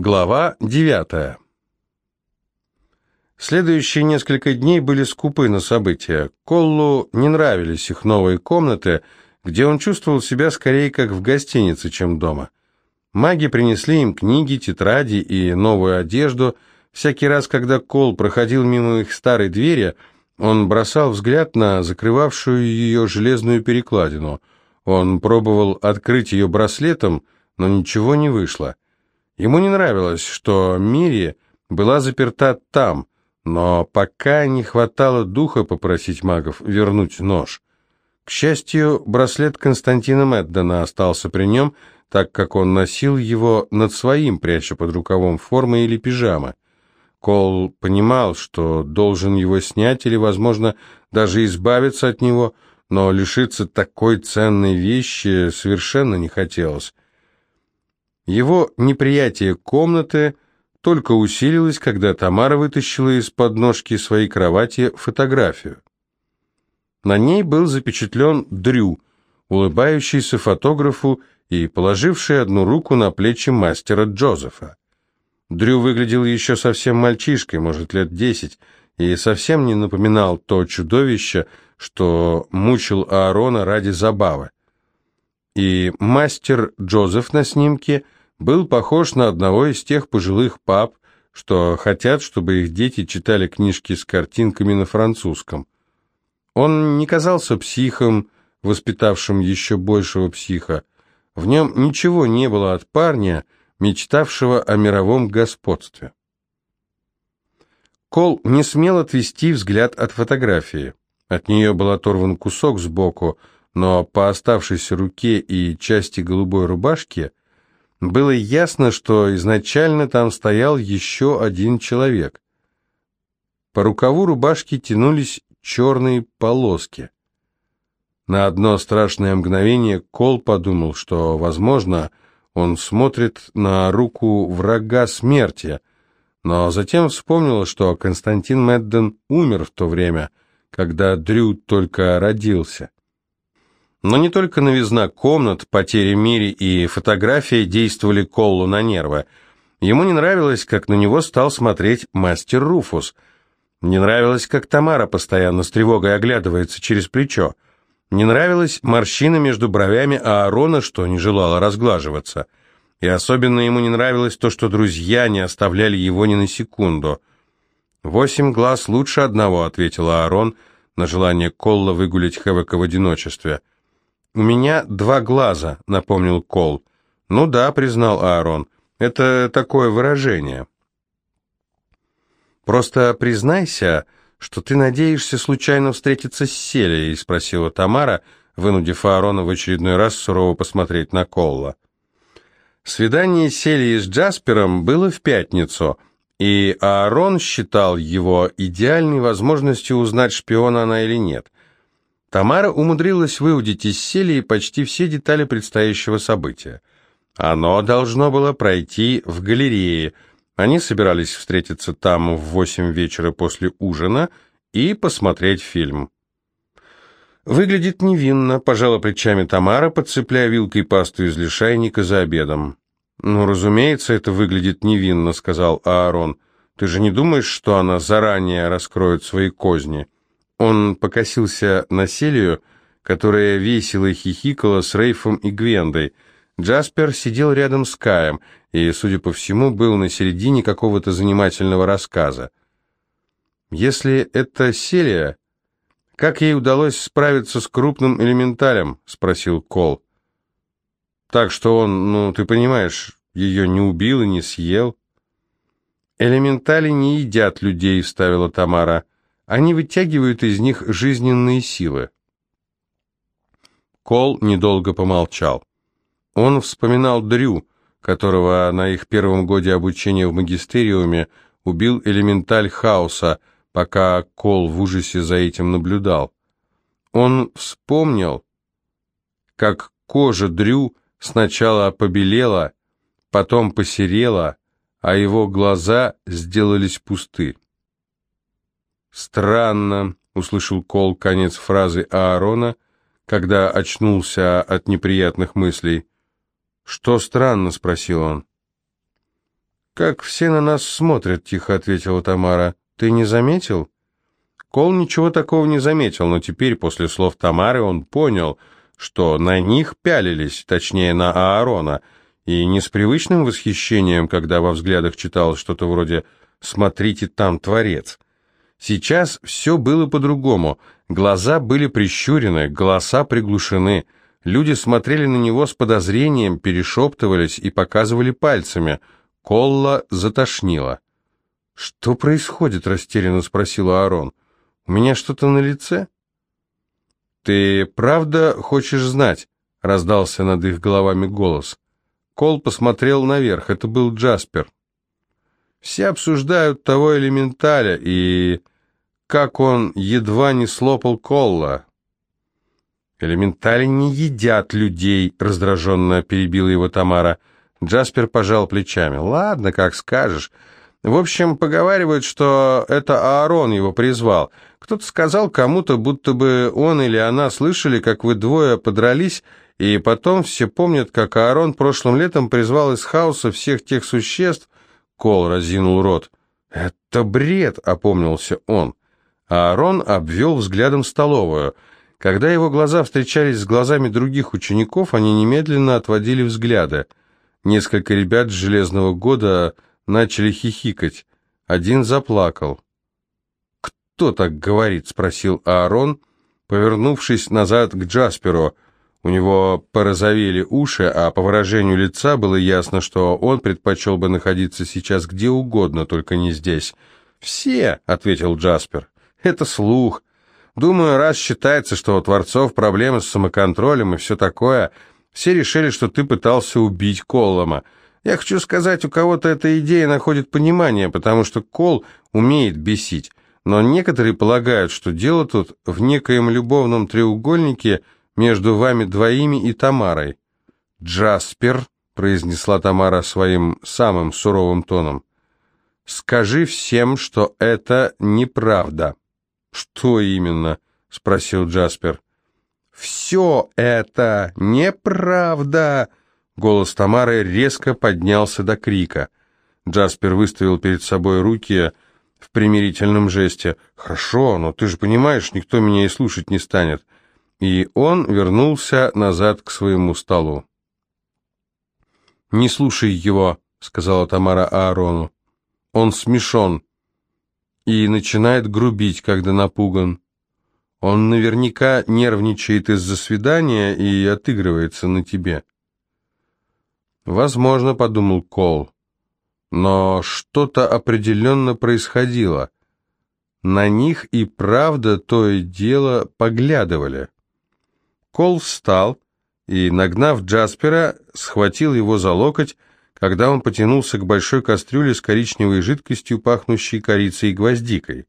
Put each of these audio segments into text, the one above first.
Глава 9. Следующие несколько дней были скупы на события. Коллу не нравились их новые комнаты, где он чувствовал себя скорее как в гостинице, чем дома. Маги принесли им книги, тетради и новую одежду. Всякий раз, когда Кол проходил мимо их старой двери, он бросал взгляд на закрывавшую ее железную перекладину. Он пробовал открыть ее браслетом, но ничего не вышло. Ему не нравилось, что Мири была заперта там, но пока не хватало духа попросить магов вернуть нож. К счастью, браслет Константина Меддена остался при нем, так как он носил его над своим, пряча под рукавом формы или пижамы. Кол понимал, что должен его снять или, возможно, даже избавиться от него, но лишиться такой ценной вещи совершенно не хотелось. Его неприятие комнаты только усилилось, когда Тамара вытащила из подножки своей кровати фотографию. На ней был запечатлен Дрю, улыбающийся фотографу и положивший одну руку на плечи мастера Джозефа. Дрю выглядел еще совсем мальчишкой, может, лет десять, и совсем не напоминал то чудовище, что мучил Аарона ради забавы. И мастер Джозеф на снимке – был похож на одного из тех пожилых пап, что хотят, чтобы их дети читали книжки с картинками на французском. Он не казался психом, воспитавшим еще большего психа. В нем ничего не было от парня, мечтавшего о мировом господстве. Кол не смел отвести взгляд от фотографии. От нее был оторван кусок сбоку, но по оставшейся руке и части голубой рубашки было ясно, что изначально там стоял еще один человек. По рукаву рубашки тянулись черные полоски. На одно страшное мгновение Кол подумал, что, возможно, он смотрит на руку врага смерти, но затем вспомнил, что Константин Медден умер в то время, когда Дрю только родился. Но не только новизна комнат, потери Мири и фотографии действовали Коллу на нервы. Ему не нравилось, как на него стал смотреть мастер Руфус. Не нравилось, как Тамара постоянно с тревогой оглядывается через плечо. Не нравилась морщина между бровями Аарона, что не желала разглаживаться. И особенно ему не нравилось то, что друзья не оставляли его ни на секунду. «Восемь глаз лучше одного», — ответил Аарон на желание Колла выгулять Хэвека в одиночестве. «У меня два глаза», — напомнил Кол. «Ну да», — признал Аарон, — «это такое выражение». «Просто признайся, что ты надеешься случайно встретиться с Селией», — спросила Тамара, вынудив Аарона в очередной раз сурово посмотреть на Колла. Свидание Селии с Джаспером было в пятницу, и Аарон считал его идеальной возможностью узнать, шпиона она или нет — Тамара умудрилась выудить из Селии почти все детали предстоящего события. Оно должно было пройти в галерее. Они собирались встретиться там в восемь вечера после ужина и посмотреть фильм. «Выглядит невинно», — пожала плечами Тамара, подцепляя вилкой пасту из лишайника за обедом. «Ну, разумеется, это выглядит невинно», — сказал Аарон. «Ты же не думаешь, что она заранее раскроет свои козни?» Он покосился на Селию, которая весело хихикала с Рейфом и Гвендой. Джаспер сидел рядом с Каем и, судя по всему, был на середине какого-то занимательного рассказа. «Если это Селия, как ей удалось справиться с крупным элементалем?» — спросил Кол. «Так что он, ну, ты понимаешь, ее не убил и не съел». «Элементали не едят людей», — вставила Тамара. Они вытягивают из них жизненные силы. Кол недолго помолчал. Он вспоминал Дрю, которого на их первом годе обучения в магистериуме убил элементаль хаоса, пока Кол в ужасе за этим наблюдал. Он вспомнил, как кожа Дрю сначала побелела, потом посерела, а его глаза сделались пусты. «Странно», — услышал Кол конец фразы Аарона, когда очнулся от неприятных мыслей. «Что странно?» — спросил он. «Как все на нас смотрят», — тихо ответила Тамара. «Ты не заметил?» Кол ничего такого не заметил, но теперь, после слов Тамары, он понял, что на них пялились, точнее, на Аарона, и не с привычным восхищением, когда во взглядах читалось что-то вроде «смотрите, там Творец». Сейчас все было по-другому. Глаза были прищурены, голоса приглушены. Люди смотрели на него с подозрением, перешептывались и показывали пальцами. Колла затошнила. «Что происходит?» — растерянно спросил Аарон. У меня что-то на лице?» «Ты правда хочешь знать?» — раздался над их головами голос. Кол посмотрел наверх, это был Джаспер. «Все обсуждают того элементаля и как он едва не слопал Колла». «Элементали не едят людей», — раздраженно перебила его Тамара. Джаспер пожал плечами. «Ладно, как скажешь. В общем, поговаривают, что это Аарон его призвал. Кто-то сказал кому-то, будто бы он или она слышали, как вы двое подрались, и потом все помнят, как Аарон прошлым летом призвал из хаоса всех тех существ. Кол разинул рот. «Это бред!» — опомнился он. Аарон обвел взглядом столовую. Когда его глаза встречались с глазами других учеников, они немедленно отводили взгляды. Несколько ребят с «Железного года» начали хихикать. Один заплакал. «Кто так говорит?» — спросил Аарон, повернувшись назад к Джасперу. У него порозовели уши, а по выражению лица было ясно, что он предпочел бы находиться сейчас где угодно, только не здесь. «Все», — ответил Джаспер, — «это слух. Думаю, раз считается, что у Творцов проблемы с самоконтролем и все такое, все решили, что ты пытался убить Коллома. Я хочу сказать, у кого-то эта идея находит понимание, потому что Кол умеет бесить. Но некоторые полагают, что дело тут в некоем любовном треугольнике между вами двоими и Тамарой. «Джаспер», — произнесла Тамара своим самым суровым тоном, — «скажи всем, что это неправда». «Что именно?» — спросил Джаспер. «Все это неправда!» Голос Тамары резко поднялся до крика. Джаспер выставил перед собой руки в примирительном жесте. «Хорошо, но ты же понимаешь, никто меня и слушать не станет». И он вернулся назад к своему столу. «Не слушай его», — сказала Тамара Аарону. «Он смешон и начинает грубить, когда напуган. Он наверняка нервничает из-за свидания и отыгрывается на тебе». «Возможно», — подумал Кол. Но что-то определенно происходило. На них и правда то и дело поглядывали. Кол встал и, нагнав Джаспера, схватил его за локоть, когда он потянулся к большой кастрюле с коричневой жидкостью, пахнущей корицей и гвоздикой.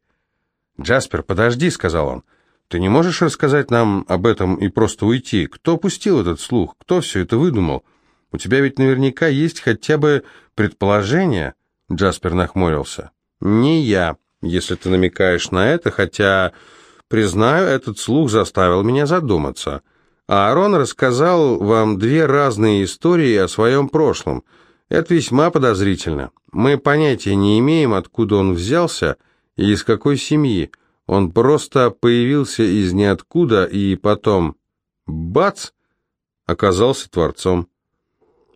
«Джаспер, подожди», — сказал он. «Ты не можешь рассказать нам об этом и просто уйти? Кто пустил этот слух? Кто все это выдумал?» У тебя ведь наверняка есть хотя бы предположение?» Джаспер нахмурился. «Не я, если ты намекаешь на это, хотя, признаю, этот слух заставил меня задуматься. Аарон рассказал вам две разные истории о своем прошлом. Это весьма подозрительно. Мы понятия не имеем, откуда он взялся и из какой семьи. Он просто появился из ниоткуда и потом, бац, оказался творцом.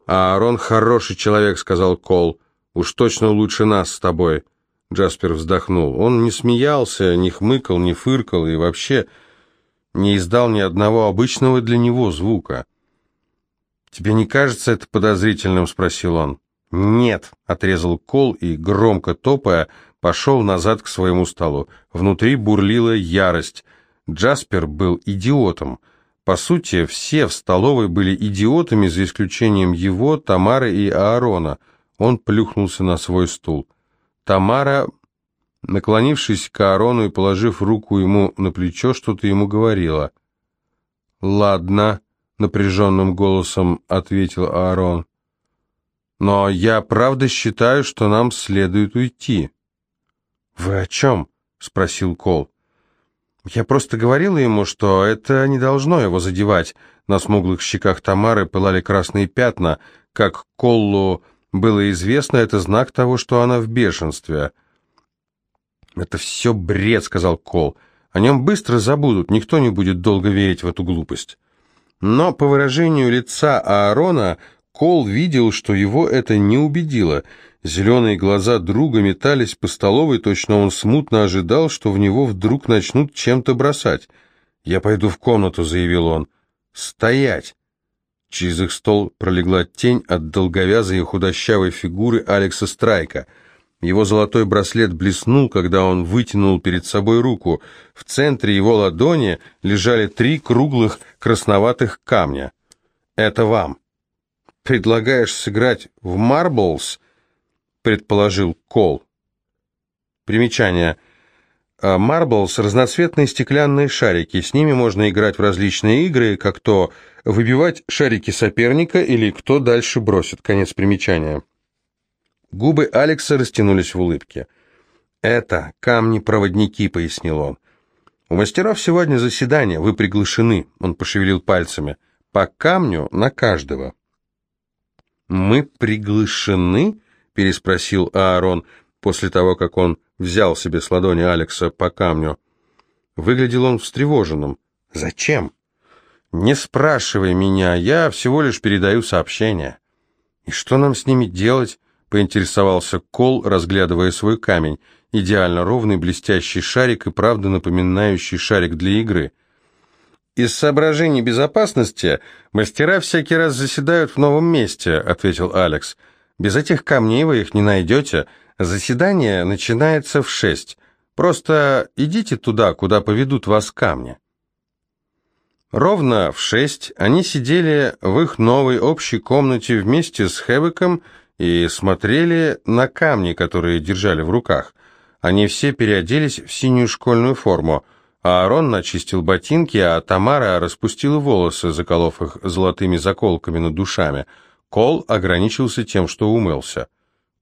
«А Аарон хороший человек», — сказал Кол. «Уж точно лучше нас с тобой». Джаспер вздохнул. Он не смеялся, не хмыкал, не фыркал и вообще не издал ни одного обычного для него звука. «Тебе не кажется это подозрительным?» — спросил он. «Нет», — отрезал Кол и, громко топая, пошел назад к своему столу. Внутри бурлила ярость. Джаспер был идиотом. По сути, все в столовой были идиотами, за исключением его, Тамары и Аарона. Он плюхнулся на свой стул. Тамара, наклонившись к Аарону и положив руку ему на плечо, что-то ему говорила. «Ладно», — напряженным голосом ответил Аарон. «Но я правда считаю, что нам следует уйти». «Вы о чем?» — спросил Кол. Я просто говорила ему, что это не должно его задевать. На смуглых щеках Тамары пылали красные пятна, как Коллу Было известно, это знак того, что она в бешенстве. «Это все бред», — сказал Кол. «О нем быстро забудут, никто не будет долго верить в эту глупость». Но по выражению лица Аарона Кол видел, что его это не убедило. Зеленые глаза друга метались по столовой, точно он смутно ожидал, что в него вдруг начнут чем-то бросать. «Я пойду в комнату», — заявил он. «Стоять!» Через их стол пролегла тень от долговязой и худощавой фигуры Алекса Страйка. Его золотой браслет блеснул, когда он вытянул перед собой руку. В центре его ладони лежали три круглых красноватых камня. «Это вам». «Предлагаешь сыграть в марблс?» — предположил Кол. Примечание. Марблс — разноцветные стеклянные шарики. С ними можно играть в различные игры, как то выбивать шарики соперника или кто дальше бросит. Конец примечания. Губы Алекса растянулись в улыбке. «Это камни-проводники», — пояснил он. «У мастеров сегодня заседание, вы приглашены», — он пошевелил пальцами. «По камню на каждого». «Мы приглашены?» — переспросил Аарон после того, как он взял себе с ладони Алекса по камню. Выглядел он встревоженным. «Зачем?» «Не спрашивай меня, я всего лишь передаю сообщение». «И что нам с ними делать?» — поинтересовался Кол, разглядывая свой камень. Идеально ровный блестящий шарик и правда напоминающий шарик для игры. «Из соображений безопасности мастера всякий раз заседают в новом месте», — ответил Алекс. «Без этих камней вы их не найдете. Заседание начинается в шесть. Просто идите туда, куда поведут вас камни». Ровно в шесть они сидели в их новой общей комнате вместе с Хэвиком и смотрели на камни, которые держали в руках. Они все переоделись в синюю школьную форму. Аарон начистил ботинки, а Тамара распустила волосы, заколов их золотыми заколками над душами. Кол ограничился тем, что умылся.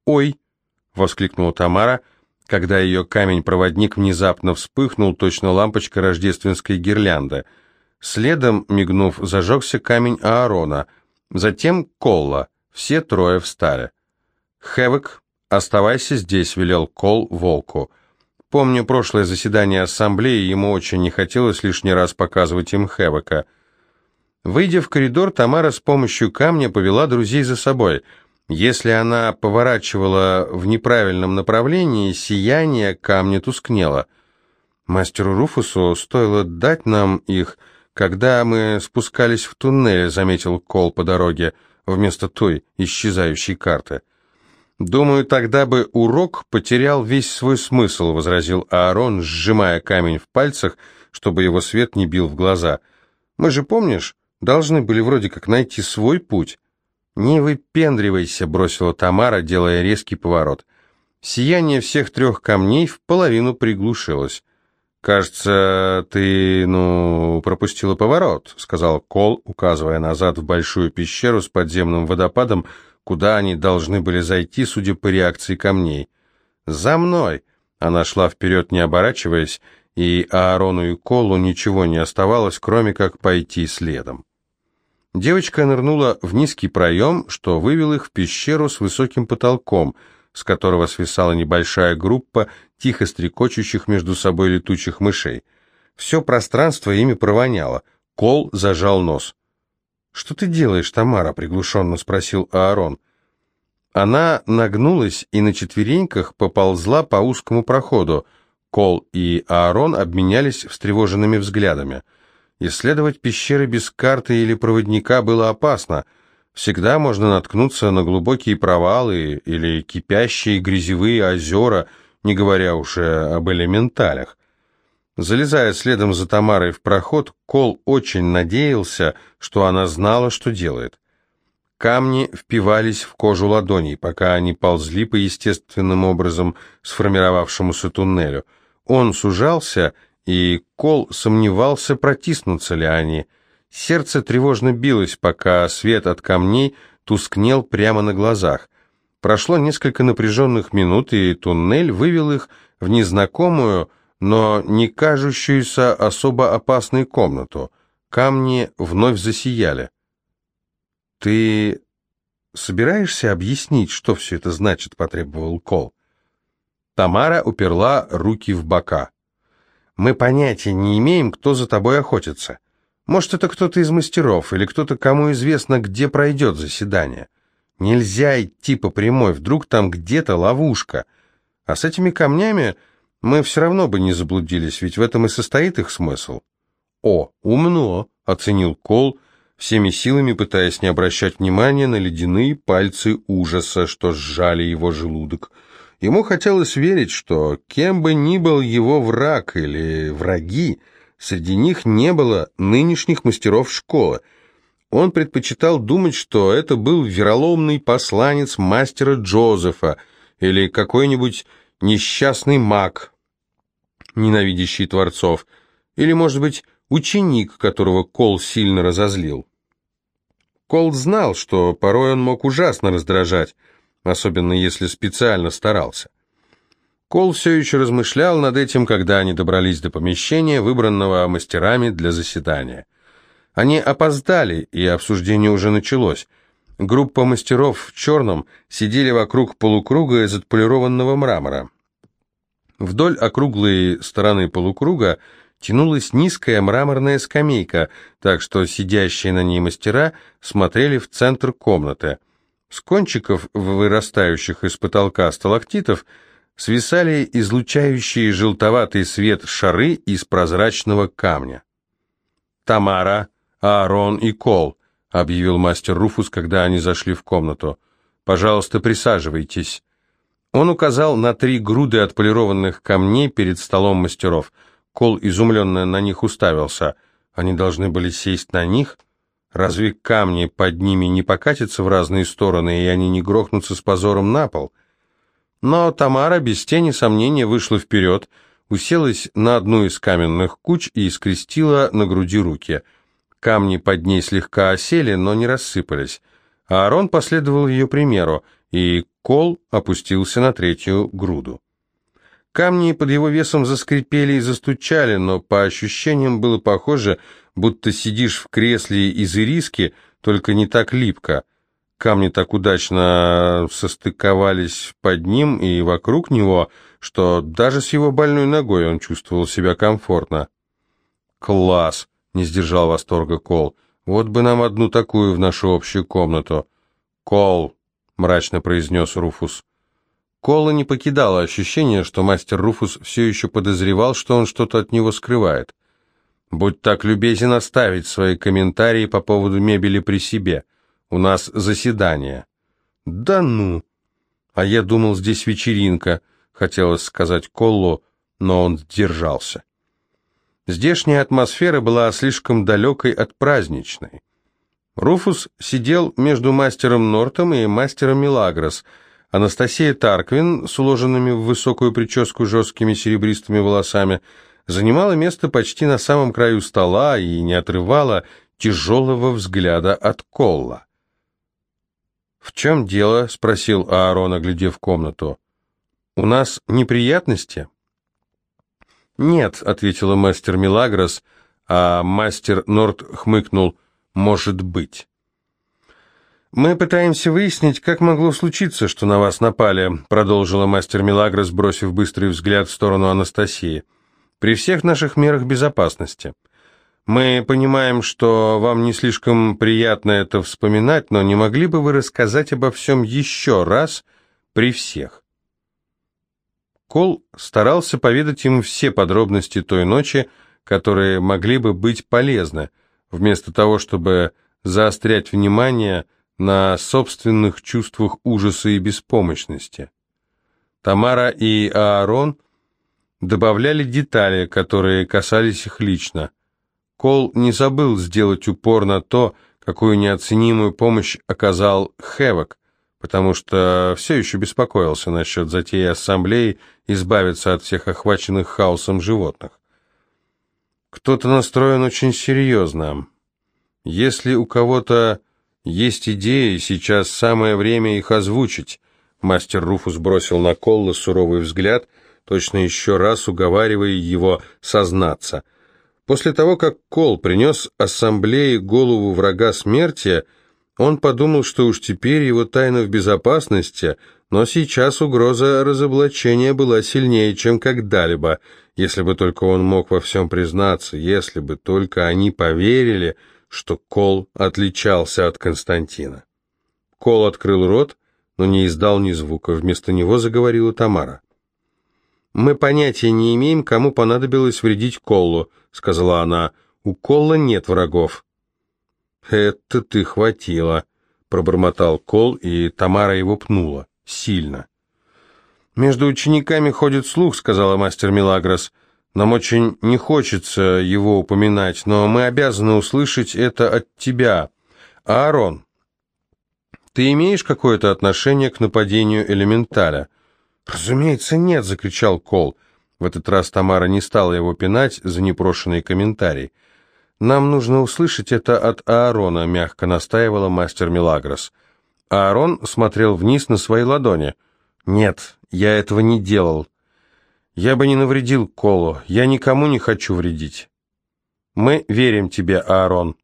«Ой!» — воскликнула Тамара, когда ее камень-проводник внезапно вспыхнул, точно лампочка рождественской гирлянды — Следом, мигнув, зажегся камень Аарона, затем Колла. Все трое встали. «Хэвок, оставайся здесь», — велел Кол волку. Помню прошлое заседание ассамблеи, ему очень не хотелось лишний раз показывать им Хэвока. Выйдя в коридор, Тамара с помощью камня повела друзей за собой. Если она поворачивала в неправильном направлении, сияние камня тускнело. Мастеру Руфусу стоило дать нам их — «Когда мы спускались в туннель», — заметил Кол по дороге, вместо той исчезающей карты. «Думаю, тогда бы урок потерял весь свой смысл», — возразил Аарон, сжимая камень в пальцах, чтобы его свет не бил в глаза. «Мы же, помнишь, должны были вроде как найти свой путь». «Не выпендривайся», — бросила Тамара, делая резкий поворот. Сияние всех трех камней в половину приглушилось. «Кажется, ты, ну, пропустила поворот», — сказал Кол, указывая назад в большую пещеру с подземным водопадом, куда они должны были зайти, судя по реакции камней. «За мной!» Она шла вперед, не оборачиваясь, и Аарону и Колу ничего не оставалось, кроме как пойти следом. Девочка нырнула в низкий проем, что вывел их в пещеру с высоким потолком — с которого свисала небольшая группа тихо стрекочущих между собой летучих мышей. Все пространство ими провоняло. Кол зажал нос. «Что ты делаешь, Тамара?» — приглушенно спросил Аарон. Она нагнулась и на четвереньках поползла по узкому проходу. Кол и Аарон обменялись встревоженными взглядами. Исследовать пещеры без карты или проводника было опасно — Всегда можно наткнуться на глубокие провалы или кипящие грязевые озера, не говоря уже об элементалях. Залезая следом за Тамарой в проход, Кол очень надеялся, что она знала, что делает. Камни впивались в кожу ладоней, пока они ползли по естественным образом сформировавшемуся туннелю. Он сужался, и Кол сомневался, протиснутся ли они – Сердце тревожно билось, пока свет от камней тускнел прямо на глазах. Прошло несколько напряженных минут, и туннель вывел их в незнакомую, но не кажущуюся особо опасной комнату. Камни вновь засияли. «Ты собираешься объяснить, что все это значит?» — потребовал Кол. Тамара уперла руки в бока. «Мы понятия не имеем, кто за тобой охотится. Может, это кто-то из мастеров или кто-то, кому известно, где пройдет заседание. Нельзя идти по прямой, вдруг там где-то ловушка. А с этими камнями мы все равно бы не заблудились, ведь в этом и состоит их смысл». «О, умно!» — оценил Кол, всеми силами пытаясь не обращать внимания на ледяные пальцы ужаса, что сжали его желудок — Ему хотелось верить, что кем бы ни был его враг или враги, среди них не было нынешних мастеров школы. Он предпочитал думать, что это был вероломный посланец мастера Джозефа или какой-нибудь несчастный маг, ненавидящий творцов, или, может быть, ученик, которого Кол сильно разозлил. Кол знал, что порой он мог ужасно раздражать, особенно если специально старался. Кол все еще размышлял над этим, когда они добрались до помещения, выбранного мастерами для заседания. Они опоздали, и обсуждение уже началось. Группа мастеров в черном сидели вокруг полукруга из отполированного мрамора. Вдоль округлой стороны полукруга тянулась низкая мраморная скамейка, так что сидящие на ней мастера смотрели в центр комнаты – с кончиков, вырастающих из потолка сталактитов, свисали излучающие желтоватый свет шары из прозрачного камня. «Тамара, Аарон и Кол», — объявил мастер Руфус, когда они зашли в комнату. «Пожалуйста, присаживайтесь». Он указал на три груды отполированных камней перед столом мастеров. Кол изумленно на них уставился. Они должны были сесть на них — Разве камни под ними не покатятся в разные стороны, и они не грохнутся с позором на пол? Но Тамара без тени сомнения вышла вперед, уселась на одну из каменных куч и скрестила на груди руки. Камни под ней слегка осели, но не рассыпались. Аарон последовал ее примеру, и кол опустился на третью груду. Камни под его весом заскрипели и застучали, но по ощущениям было похоже, будто сидишь в кресле из ириски, только не так липко. Камни так удачно состыковались под ним и вокруг него, что даже с его больной ногой он чувствовал себя комфортно. «Класс!» — не сдержал восторга Кол. «Вот бы нам одну такую в нашу общую комнату». «Кол!» — мрачно произнес Руфус. Колла не покидало ощущение, что мастер Руфус все еще подозревал, что он что-то от него скрывает. «Будь так любезен оставить свои комментарии по поводу мебели при себе. У нас заседание». «Да ну!» «А я думал, здесь вечеринка», — хотелось сказать Коллу, но он сдержался. Здешняя атмосфера была слишком далекой от праздничной. Руфус сидел между мастером Нортом и мастером Милагрос — Анастасия Тарквин с уложенными в высокую прическу жесткими серебристыми волосами занимала место почти на самом краю стола и не отрывала тяжелого взгляда от Колла. «В чем дело?» — спросил Аарон, оглядев комнату. «У нас неприятности?» «Нет», — ответила мастер Милагрос, а мастер Норт хмыкнул «может быть». «Мы пытаемся выяснить, как могло случиться, что на вас напали», продолжила мастер Милагрос, бросив быстрый взгляд в сторону Анастасии. «При всех наших мерах безопасности. Мы понимаем, что вам не слишком приятно это вспоминать, но не могли бы вы рассказать обо всем еще раз при всех?» Кол старался поведать ему все подробности той ночи, которые могли бы быть полезны, вместо того, чтобы заострять внимание – на собственных чувствах ужаса и беспомощности. Тамара и Аарон добавляли детали, которые касались их лично. Кол не забыл сделать упор на то, какую неоценимую помощь оказал Хевок, потому что все еще беспокоился насчет затеи ассамблеи избавиться от всех охваченных хаосом животных. Кто-то настроен очень серьезно. Если у кого-то есть идеи, сейчас самое время их озвучить. Мастер Руфус бросил на Колла суровый взгляд, точно еще раз уговаривая его сознаться. После того, как Кол принес ассамблее голову врага смерти, Он подумал, что уж теперь его тайна в безопасности, но сейчас угроза разоблачения была сильнее, чем когда-либо. Если бы только он мог во всем признаться, если бы только они поверили, что Кол отличался от Константина. Кол открыл рот, но не издал ни звука. Вместо него заговорила Тамара. «Мы понятия не имеем, кому понадобилось вредить Коллу», — сказала она. «У Колла нет врагов». «Это ты хватило», — пробормотал Кол, и Тамара его пнула. Сильно. «Между учениками ходит слух», — сказала мастер Милагрос. «Нам очень не хочется его упоминать, но мы обязаны услышать это от тебя. Аарон, ты имеешь какое-то отношение к нападению элементаля?» «Разумеется, нет», — закричал Кол. В этот раз Тамара не стала его пинать за непрошенный комментарий. «Нам нужно услышать это от Аарона», — мягко настаивала мастер Милагрос. Аарон смотрел вниз на свои ладони. «Нет, я этого не делал. Я бы не навредил Колу. Я никому не хочу вредить». «Мы верим тебе, Аарон».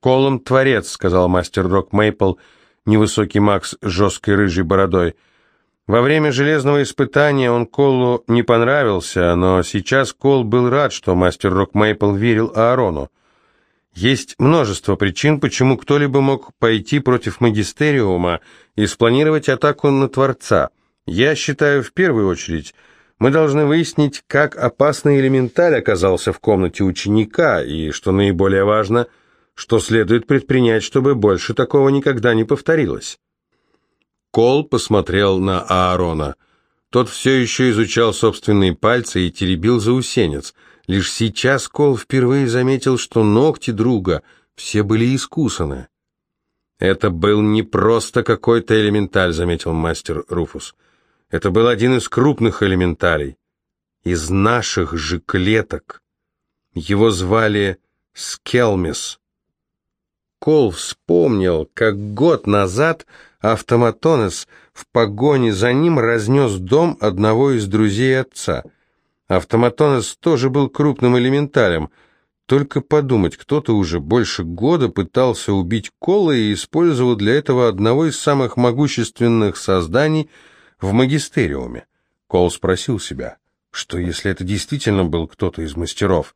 «Колом творец», — сказал мастер Рок Мейпл, невысокий Макс с жесткой рыжей бородой. Во время железного испытания он Колу не понравился, но сейчас Кол был рад, что мастер Рок Мейпл верил Аарону. Есть множество причин, почему кто-либо мог пойти против магистериума и спланировать атаку на Творца. Я считаю, в первую очередь, мы должны выяснить, как опасный элементаль оказался в комнате ученика, и, что наиболее важно, что следует предпринять, чтобы больше такого никогда не повторилось. Кол посмотрел на Аарона. Тот все еще изучал собственные пальцы и теребил заусенец. Лишь сейчас Кол впервые заметил, что ногти друга все были искусаны. «Это был не просто какой-то элементаль», — заметил мастер Руфус. «Это был один из крупных элементалей. Из наших же клеток. Его звали Скелмис». Кол вспомнил, как год назад Автоматонес в погоне за ним разнес дом одного из друзей отца. Автоматонес тоже был крупным элементалем. Только подумать, кто-то уже больше года пытался убить Кола и использовал для этого одного из самых могущественных созданий в магистериуме. Кол спросил себя, что если это действительно был кто-то из мастеров?